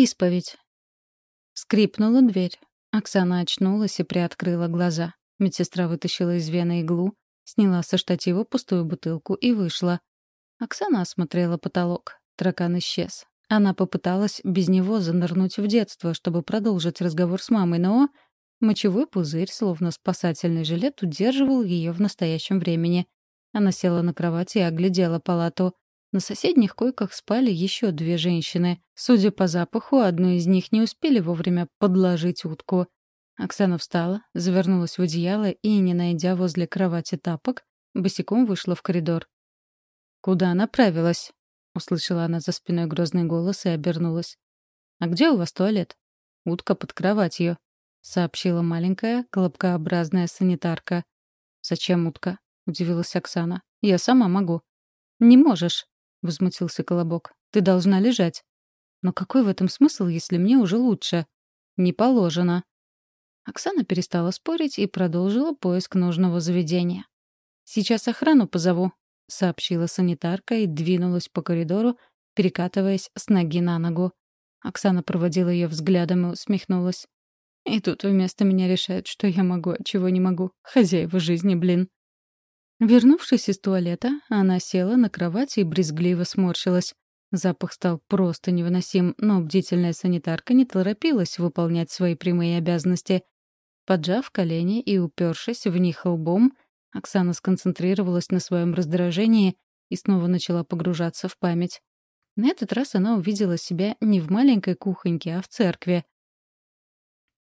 Исповедь. Скрипнула дверь. Оксана очнулась и приоткрыла глаза. Медсестра вытащила из вены иглу, сняла со штатива пустую бутылку и вышла. Оксана осмотрела потолок. Таракан исчез. Она попыталась без него занырнуть в детство, чтобы продолжить разговор с мамой, но мочевой пузырь, словно спасательный жилет, удерживал ее в настоящем времени. Она села на кровать и оглядела палату. На соседних койках спали еще две женщины. Судя по запаху, одну из них не успели вовремя подложить утку. Оксана встала, завернулась в одеяло и, не найдя возле кровати тапок, босиком вышла в коридор. «Куда направилась?» — услышала она за спиной грозный голос и обернулась. «А где у вас туалет?» «Утка под кроватью», — сообщила маленькая, колобкообразная санитарка. «Зачем утка?» — удивилась Оксана. «Я сама могу». «Не можешь», — возмутился Колобок. «Ты должна лежать». «Но какой в этом смысл, если мне уже лучше?» «Не положено». Оксана перестала спорить и продолжила поиск нужного заведения. «Сейчас охрану позову», — сообщила санитарка и двинулась по коридору, перекатываясь с ноги на ногу. Оксана проводила ее взглядом и усмехнулась. И тут вместо меня решают, что я могу, а чего не могу. Хозяева жизни, блин. Вернувшись из туалета, она села на кровать и брезгливо сморщилась. Запах стал просто невыносим, но бдительная санитарка не торопилась выполнять свои прямые обязанности. Поджав колени и упершись в них лбом, Оксана сконцентрировалась на своем раздражении и снова начала погружаться в память. На этот раз она увидела себя не в маленькой кухоньке, а в церкви.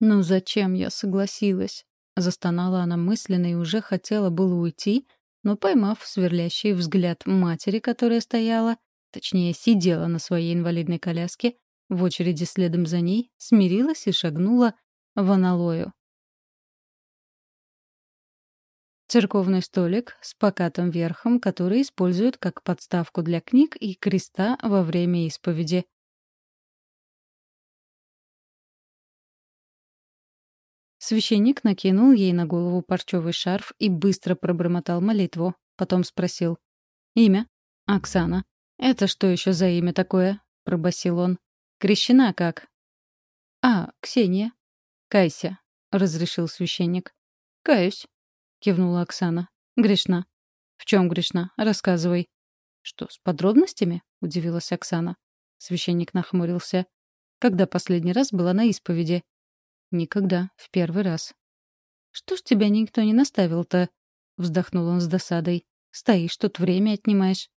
«Ну зачем я согласилась?» — застонала она мысленно и уже хотела было уйти, но, поймав сверлящий взгляд матери, которая стояла, точнее, сидела на своей инвалидной коляске, в очереди следом за ней, смирилась и шагнула в аналою. Церковный столик с покатым верхом, который используют как подставку для книг и креста во время исповеди. Священник накинул ей на голову парчевый шарф и быстро пробормотал молитву. Потом спросил. «Имя?» «Оксана». «Это что еще за имя такое?» — пробасил он. «Крещена как?» «А, Ксения». «Кайся», — разрешил священник. «Каюсь», — кивнула Оксана. «Грешна». «В чем грешна? Рассказывай». «Что, с подробностями?» — удивилась Оксана. Священник нахмурился. «Когда последний раз была на исповеди?» «Никогда. В первый раз». «Что ж тебя никто не наставил-то?» — вздохнул он с досадой. «Стоишь тут, время отнимаешь».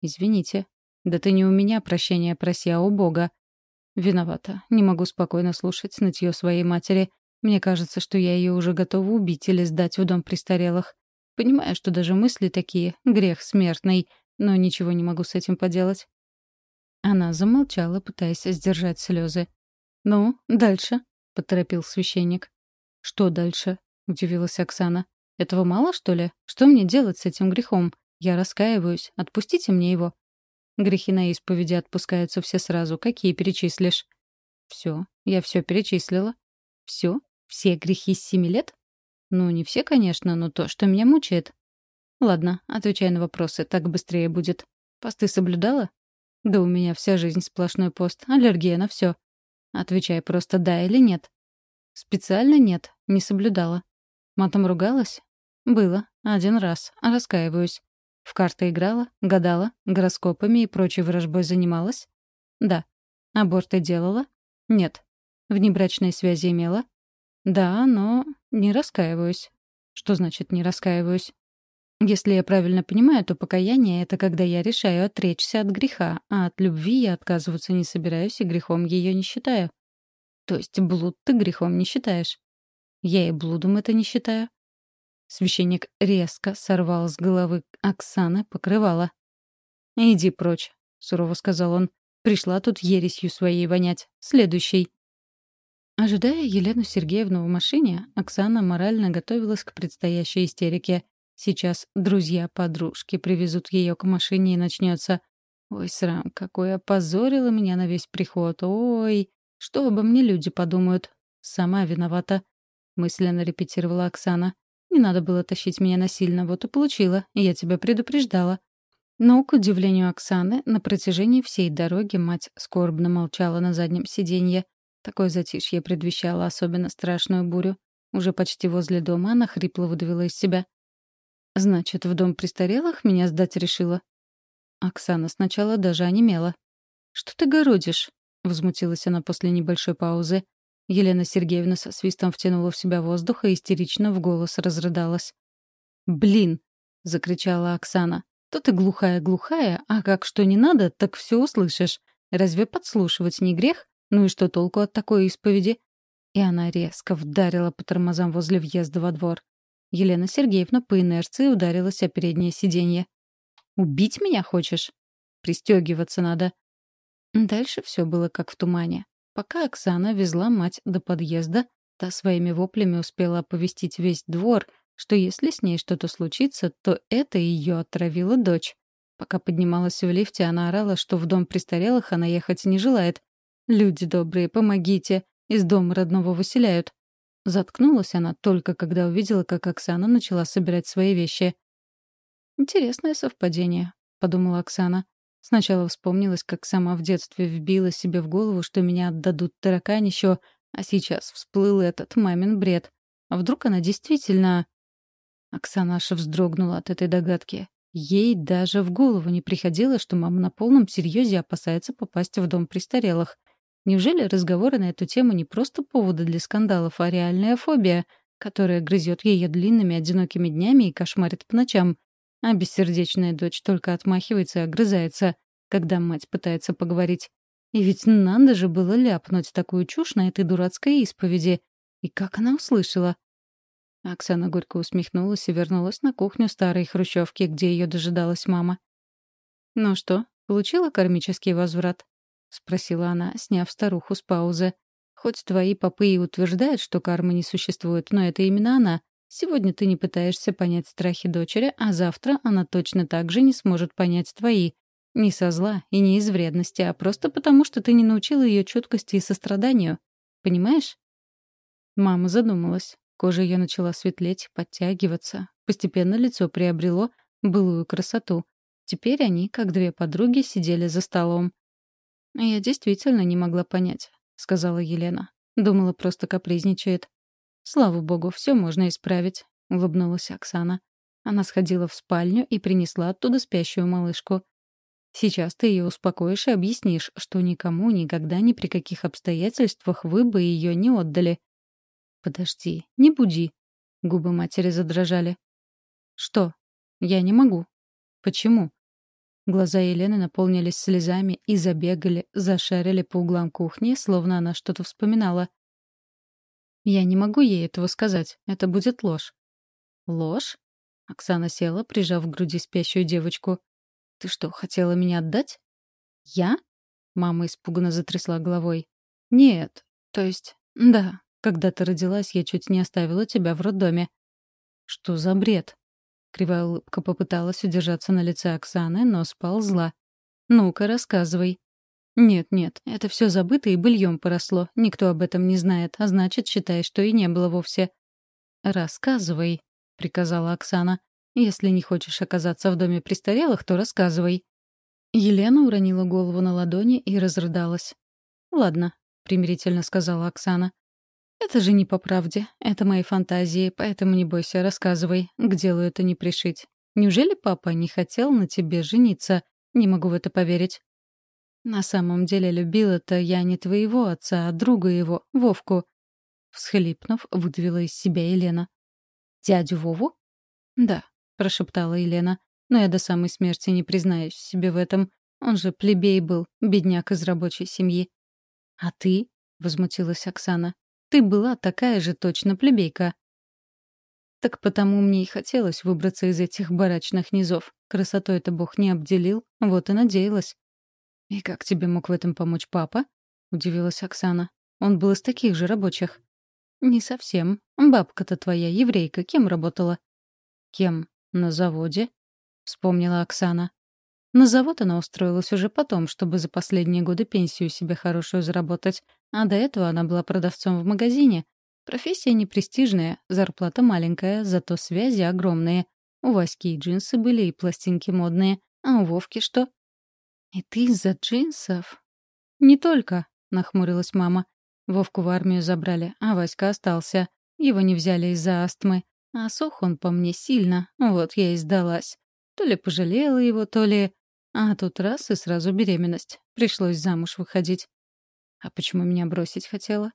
«Извините. Да ты не у меня прощения проси, а у Бога». «Виновата. Не могу спокойно слушать нытье своей матери. Мне кажется, что я ее уже готова убить или сдать в дом престарелых. Понимаю, что даже мысли такие — грех смертный, но ничего не могу с этим поделать». Она замолчала, пытаясь сдержать слезы. «Ну, дальше», — поторопил священник. «Что дальше?» — удивилась Оксана. «Этого мало, что ли? Что мне делать с этим грехом? Я раскаиваюсь. Отпустите мне его». Грехи на исповеди отпускаются все сразу. Какие перечислишь? Все. Я все перечислила. Все? Все грехи с семи лет? Ну, не все, конечно, но то, что меня мучает. Ладно, отвечай на вопросы, так быстрее будет. Посты соблюдала? Да у меня вся жизнь сплошной пост, аллергия на все. Отвечай просто да или нет. Специально нет, не соблюдала. Матом ругалась? Было, один раз, раскаиваюсь. В карты играла, гадала, гороскопами и прочей вражбой занималась? Да. Аборты делала? Нет. Внебрачные связи имела? Да, но не раскаиваюсь. Что значит «не раскаиваюсь»? Если я правильно понимаю, то покаяние — это когда я решаю отречься от греха, а от любви я отказываться не собираюсь и грехом ее не считаю. То есть блуд ты грехом не считаешь? Я и блудом это не считаю. Священник резко сорвал с головы Оксаны покрывало. «Иди прочь», — сурово сказал он. «Пришла тут ересью своей вонять. Следующий». Ожидая Елену Сергеевну в машине, Оксана морально готовилась к предстоящей истерике. Сейчас друзья-подружки привезут ее к машине и начнется. «Ой, срам, какой опозорила меня на весь приход! Ой, что обо мне люди подумают? Сама виновата!» Мысленно репетировала Оксана. «Не надо было тащить меня насильно, вот и получила. Я тебя предупреждала». Но, к удивлению Оксаны, на протяжении всей дороги мать скорбно молчала на заднем сиденье. Такое затишье предвещало особенно страшную бурю. Уже почти возле дома она хрипло выдавила из себя. «Значит, в дом престарелых меня сдать решила?» Оксана сначала даже онемела. «Что ты городишь?» — возмутилась она после небольшой паузы. Елена Сергеевна со свистом втянула в себя воздух и истерично в голос разрыдалась. «Блин!» — закричала Оксана. То ты глухая-глухая, а как что не надо, так все услышишь. Разве подслушивать не грех? Ну и что толку от такой исповеди? И она резко вдарила по тормозам возле въезда во двор. Елена Сергеевна по инерции ударилась о переднее сиденье. «Убить меня хочешь?» «Пристегиваться надо». Дальше все было как в тумане. Пока Оксана везла мать до подъезда, та своими воплями успела оповестить весь двор — что если с ней что-то случится, то это ее отравила дочь. Пока поднималась в лифте, она орала, что в дом престарелых она ехать не желает. «Люди добрые, помогите! Из дома родного выселяют!» Заткнулась она только когда увидела, как Оксана начала собирать свои вещи. «Интересное совпадение», — подумала Оксана. Сначала вспомнилось, как сама в детстве вбила себе в голову, что меня отдадут тараканищу, а сейчас всплыл этот мамин бред. А вдруг она действительно... Оксана аж вздрогнула от этой догадки. Ей даже в голову не приходило, что мама на полном серьезе опасается попасть в дом престарелых. Неужели разговоры на эту тему не просто поводы для скандалов, а реальная фобия, которая грызет ее длинными одинокими днями и кошмарит по ночам? А бессердечная дочь только отмахивается и огрызается, когда мать пытается поговорить. И ведь надо же было ляпнуть такую чушь на этой дурацкой исповеди. И как она услышала? Оксана горько усмехнулась и вернулась на кухню старой хрущевки, где ее дожидалась мама. «Ну что, получила кармический возврат?» — спросила она, сняв старуху с паузы. «Хоть твои попы и утверждают, что кармы не существует, но это именно она. Сегодня ты не пытаешься понять страхи дочери, а завтра она точно так же не сможет понять твои. Не со зла и не из вредности, а просто потому, что ты не научила ее чуткости и состраданию. Понимаешь?» Мама задумалась. Кожа ее начала светлеть, подтягиваться. Постепенно лицо приобрело былую красоту. Теперь они, как две подруги, сидели за столом. «Я действительно не могла понять», — сказала Елена. Думала, просто капризничает. «Слава богу, все можно исправить», — улыбнулась Оксана. Она сходила в спальню и принесла оттуда спящую малышку. «Сейчас ты ее успокоишь и объяснишь, что никому никогда ни при каких обстоятельствах вы бы ее не отдали. «Подожди, не буди». Губы матери задрожали. «Что? Я не могу». «Почему?» Глаза Елены наполнились слезами и забегали, зашарили по углам кухни, словно она что-то вспоминала. «Я не могу ей этого сказать. Это будет ложь». «Ложь?» Оксана села, прижав к груди спящую девочку. «Ты что, хотела меня отдать?» «Я?» Мама испуганно затрясла головой. «Нет. То есть, да, когда ты родилась, я чуть не оставила тебя в роддоме». «Что за бред?» Кривая улыбка попыталась удержаться на лице Оксаны, но сползла. «Ну-ка, рассказывай». «Нет-нет, это все забыто и быльем поросло. Никто об этом не знает, а значит, считай, что и не было вовсе». «Рассказывай», — приказала Оксана. «Если не хочешь оказаться в доме престарелых, то рассказывай». Елена уронила голову на ладони и разрыдалась. «Ладно», — примирительно сказала Оксана. «Это же не по правде. Это мои фантазии, поэтому не бойся, рассказывай. К делу это не пришить. Неужели папа не хотел на тебе жениться? Не могу в это поверить». «На самом деле любила-то я не твоего отца, а друга его, Вовку». Всхлипнув, выдавила из себя Елена. «Дядю Вову?» «Да», — прошептала Елена. «Но я до самой смерти не признаюсь себе в этом. Он же плебей был, бедняк из рабочей семьи». «А ты?» — возмутилась Оксана. Ты была такая же точно плебейка. Так потому мне и хотелось выбраться из этих барачных низов. Красотой это Бог не обделил, вот и надеялась. «И как тебе мог в этом помочь папа?» — удивилась Оксана. «Он был из таких же рабочих». «Не совсем. Бабка-то твоя еврейка кем работала?» «Кем? На заводе?» — вспомнила Оксана. На завод она устроилась уже потом, чтобы за последние годы пенсию себе хорошую заработать. А до этого она была продавцом в магазине. Профессия непрестижная, зарплата маленькая, зато связи огромные. У Васьки и джинсы были, и пластинки модные. А у Вовки что? И ты из-за джинсов? Не только, нахмурилась мама. Вовку в армию забрали, а Васька остался. Его не взяли из-за астмы. А сох он по мне сильно, вот я и сдалась. То ли пожалела его, то ли... А тут раз и сразу беременность. Пришлось замуж выходить. А почему меня бросить хотела?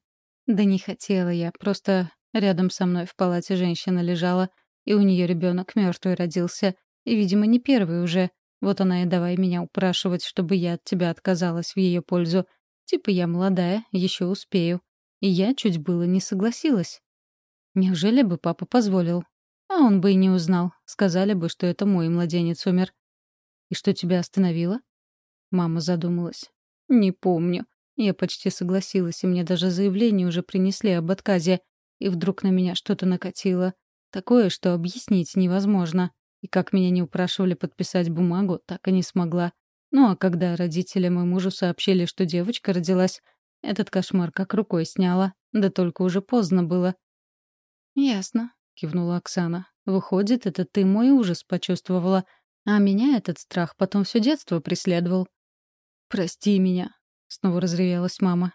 Да не хотела я, просто рядом со мной в палате женщина лежала, и у нее ребенок мертвый родился, и, видимо, не первый уже. Вот она и давай меня упрашивать, чтобы я от тебя отказалась в ее пользу. Типа я молодая, еще успею. И я чуть было не согласилась. Неужели бы папа позволил? А он бы и не узнал. Сказали бы, что это мой младенец умер. И что тебя остановило? Мама задумалась. Не помню. Я почти согласилась, и мне даже заявление уже принесли об отказе. И вдруг на меня что-то накатило. Такое, что объяснить невозможно. И как меня не упрашивали подписать бумагу, так и не смогла. Ну а когда родителям и мужу сообщили, что девочка родилась, этот кошмар как рукой сняла. Да только уже поздно было. «Ясно», — кивнула Оксана. «Выходит, это ты мой ужас почувствовала, а меня этот страх потом все детство преследовал». «Прости меня», — снова разревелась мама.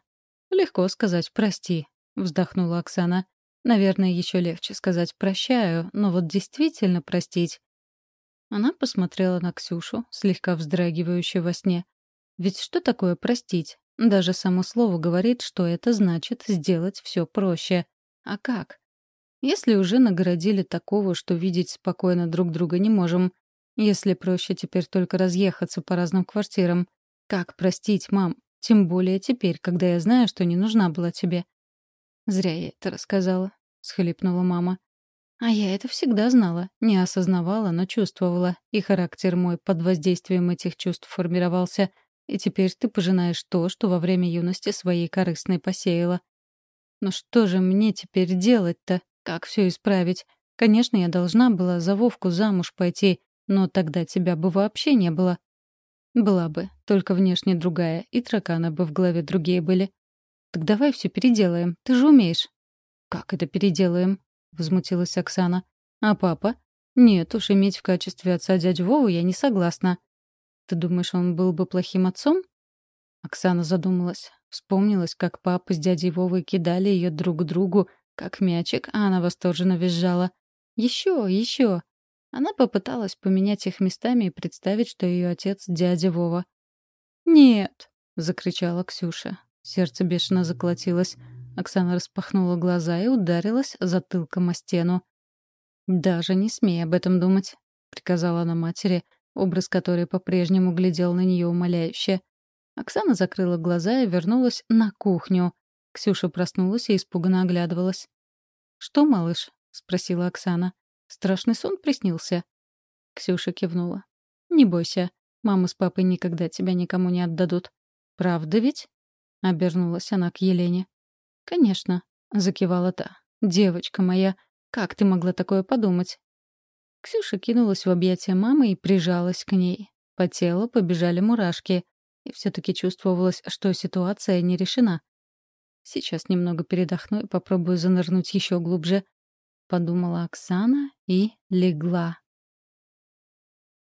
«Легко сказать «прости», — вздохнула Оксана. «Наверное, еще легче сказать «прощаю», но вот действительно простить она посмотрела на Ксюшу, слегка вздрагивающую во сне. Ведь что такое простить? Даже само слово говорит, что это значит сделать все проще. А как? Если уже нагородили такого, что видеть спокойно друг друга не можем, если проще теперь только разъехаться по разным квартирам, как простить, мам? Тем более теперь, когда я знаю, что не нужна была тебе. Зря я это рассказала, — схлипнула мама. А я это всегда знала, не осознавала, но чувствовала. И характер мой под воздействием этих чувств формировался. И теперь ты пожинаешь то, что во время юности своей корыстной посеяла. Но что же мне теперь делать-то? Как все исправить? Конечно, я должна была за Вовку замуж пойти, но тогда тебя бы вообще не было. Была бы, только внешне другая, и тараканы бы в голове другие были. Так давай все переделаем, ты же умеешь. Как это переделаем? — возмутилась Оксана. «А папа? Нет уж, иметь в качестве отца дядю Вову я не согласна». «Ты думаешь, он был бы плохим отцом?» Оксана задумалась. Вспомнилась, как папа с дядей Вовой кидали ее друг к другу, как мячик, а она восторженно визжала. «Еще, еще!» Она попыталась поменять их местами и представить, что ее отец — дядя Вова. «Нет!» — закричала Ксюша. Сердце бешено заколотилось. Оксана распахнула глаза и ударилась затылком о стену. «Даже не смей об этом думать», — приказала она матери, образ которой по-прежнему глядел на нее умоляюще. Оксана закрыла глаза и вернулась на кухню. Ксюша проснулась и испуганно оглядывалась. «Что, малыш?» — спросила Оксана. «Страшный сон приснился?» Ксюша кивнула. «Не бойся. Мама с папой никогда тебя никому не отдадут. Правда ведь?» — обернулась она к Елене. «Конечно», — закивала та. «Девочка моя, как ты могла такое подумать?» Ксюша кинулась в объятия мамы и прижалась к ней. По телу побежали мурашки, и все-таки чувствовалось, что ситуация не решена. «Сейчас немного передохну и попробую занырнуть еще глубже», — подумала Оксана и легла.